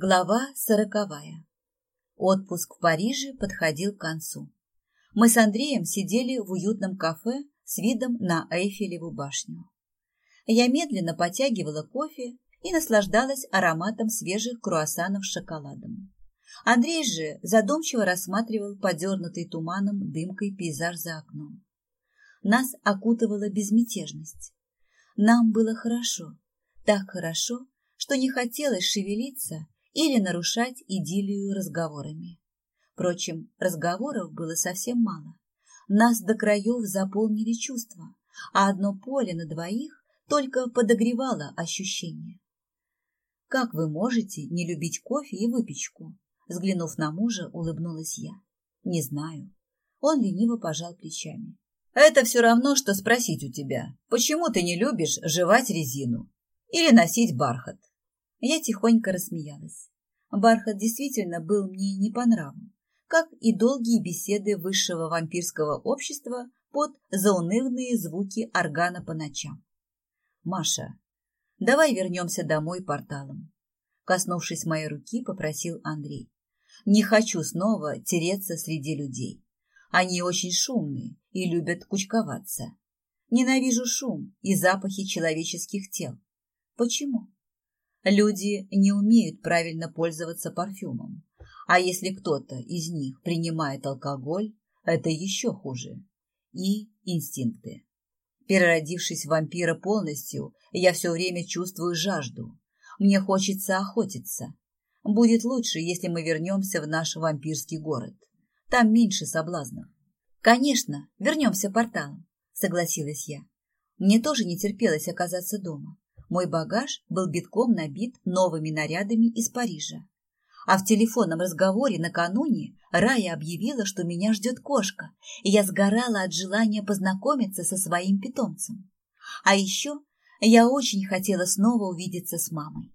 Глава сороковая. Отпуск в Париже подходил к концу. Мы с Андреем сидели в уютном кафе с видом на Эйфелеву башню. Я медленно потягивала кофе и наслаждалась ароматом свежих круассанов с шоколадом. Андрей же задумчиво рассматривал подернутый туманом дымкой пейзаж за окном. Нас окутывала безмятежность. Нам было хорошо, так хорошо, что не хотелось шевелиться или нарушать идиллию разговорами. Впрочем, разговоров было совсем мало. Нас до краев заполнили чувства, а одно поле на двоих только подогревало ощущения. «Как вы можете не любить кофе и выпечку?» Взглянув на мужа, улыбнулась я. «Не знаю». Он лениво пожал плечами. «Это все равно, что спросить у тебя, почему ты не любишь жевать резину или носить бархат?» Я тихонько рассмеялась. Бархат действительно был мне не по нраву, как и долгие беседы высшего вампирского общества под заунывные звуки органа по ночам. «Маша, давай вернемся домой порталом», коснувшись моей руки, попросил Андрей. «Не хочу снова тереться среди людей. Они очень шумные и любят кучковаться. Ненавижу шум и запахи человеческих тел. Почему?» Люди не умеют правильно пользоваться парфюмом. А если кто-то из них принимает алкоголь, это еще хуже. И инстинкты. Переродившись в вампира полностью, я все время чувствую жажду. Мне хочется охотиться. Будет лучше, если мы вернемся в наш вампирский город. Там меньше соблазнов. Конечно, вернемся порталом, согласилась я. Мне тоже не терпелось оказаться дома. Мой багаж был битком набит новыми нарядами из Парижа. А в телефонном разговоре накануне Рая объявила, что меня ждет кошка, и я сгорала от желания познакомиться со своим питомцем. А еще я очень хотела снова увидеться с мамой.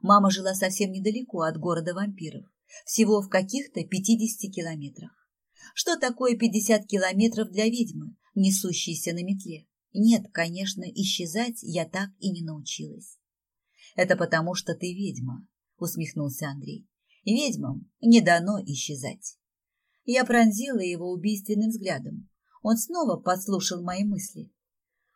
Мама жила совсем недалеко от города вампиров, всего в каких-то 50 километрах. Что такое 50 километров для ведьмы, несущейся на метле? Нет, конечно, исчезать я так и не научилась. Это потому, что ты ведьма, усмехнулся Андрей. Ведьмам не дано исчезать. Я пронзила его убийственным взглядом. Он снова подслушал мои мысли.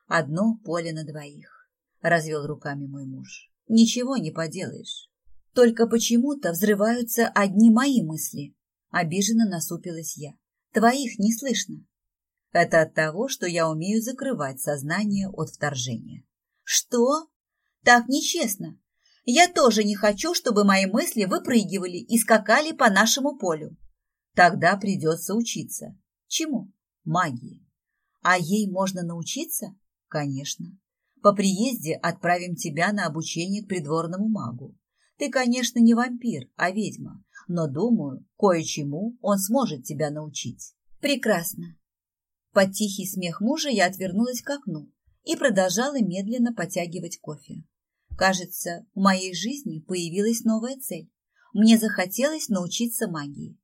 Одно поле на двоих, развел руками мой муж. Ничего не поделаешь. Только почему-то взрываются одни мои мысли. Обиженно насупилась я. Твоих не слышно. Это от того, что я умею закрывать сознание от вторжения. Что? Так нечестно. Я тоже не хочу, чтобы мои мысли выпрыгивали и скакали по нашему полю. Тогда придется учиться. Чему? Магии. А ей можно научиться? Конечно. По приезде отправим тебя на обучение к придворному магу. Ты, конечно, не вампир, а ведьма, но, думаю, кое-чему он сможет тебя научить. Прекрасно. Под тихий смех мужа я отвернулась к окну и продолжала медленно потягивать кофе. Кажется, в моей жизни появилась новая цель. Мне захотелось научиться магии.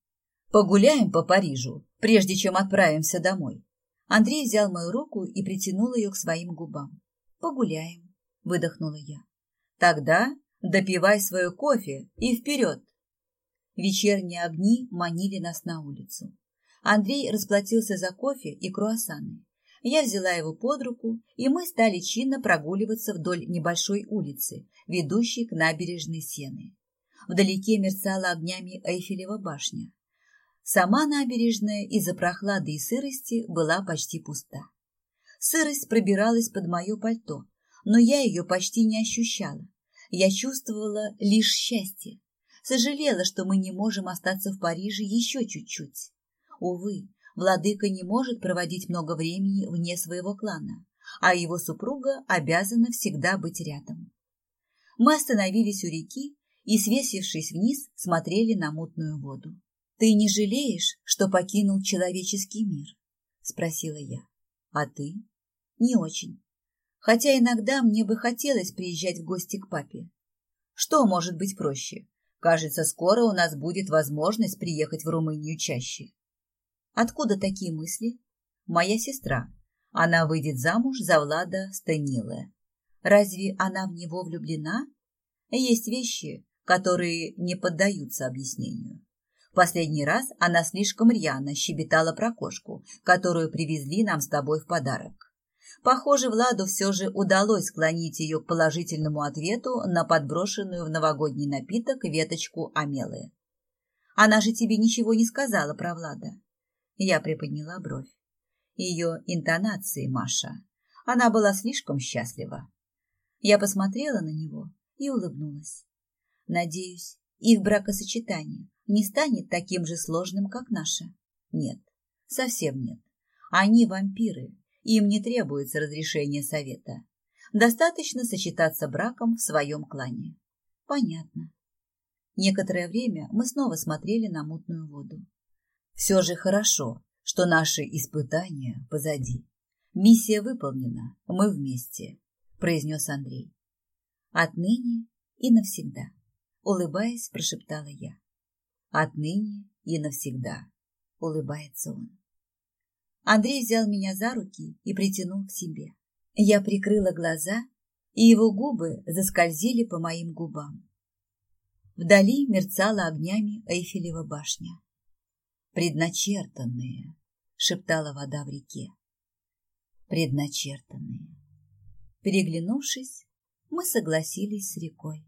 Погуляем по Парижу, прежде чем отправимся домой. Андрей взял мою руку и притянул ее к своим губам. Погуляем, выдохнула я. Тогда допивай свое кофе и вперед. Вечерние огни манили нас на улицу. Андрей расплатился за кофе и круассаны. Я взяла его под руку, и мы стали чинно прогуливаться вдоль небольшой улицы, ведущей к набережной Сены. Вдалеке мерцала огнями Эйфелева башня. Сама набережная из-за прохлады и сырости была почти пуста. Сырость пробиралась под мое пальто, но я ее почти не ощущала. Я чувствовала лишь счастье. Сожалела, что мы не можем остаться в Париже еще чуть-чуть. Увы, владыка не может проводить много времени вне своего клана, а его супруга обязана всегда быть рядом. Мы остановились у реки и, свесившись вниз, смотрели на мутную воду. «Ты не жалеешь, что покинул человеческий мир?» – спросила я. «А ты?» «Не очень. Хотя иногда мне бы хотелось приезжать в гости к папе. Что может быть проще? Кажется, скоро у нас будет возможность приехать в Румынию чаще. Откуда такие мысли? Моя сестра. Она выйдет замуж за Влада Станиле. Разве она в него влюблена? Есть вещи, которые не поддаются объяснению. Последний раз она слишком рьяно щебетала про кошку, которую привезли нам с тобой в подарок. Похоже, Владу все же удалось склонить ее к положительному ответу на подброшенную в новогодний напиток веточку амелы. Она же тебе ничего не сказала про Влада. Я приподняла бровь. Ее интонации, Маша. Она была слишком счастлива. Я посмотрела на него и улыбнулась. Надеюсь, их бракосочетание не станет таким же сложным, как наше. Нет, совсем нет. Они вампиры, им не требуется разрешение совета. Достаточно сочетаться браком в своем клане. Понятно. Некоторое время мы снова смотрели на мутную воду. Все же хорошо, что наши испытания позади. Миссия выполнена, мы вместе, произнес Андрей. Отныне и навсегда, улыбаясь, прошептала я. Отныне и навсегда, улыбается он. Андрей взял меня за руки и притянул к себе. Я прикрыла глаза, и его губы заскользили по моим губам. Вдали мерцала огнями Эйфелева башня. «Предначертанные», — шептала вода в реке. «Предначертанные». Переглянувшись, мы согласились с рекой.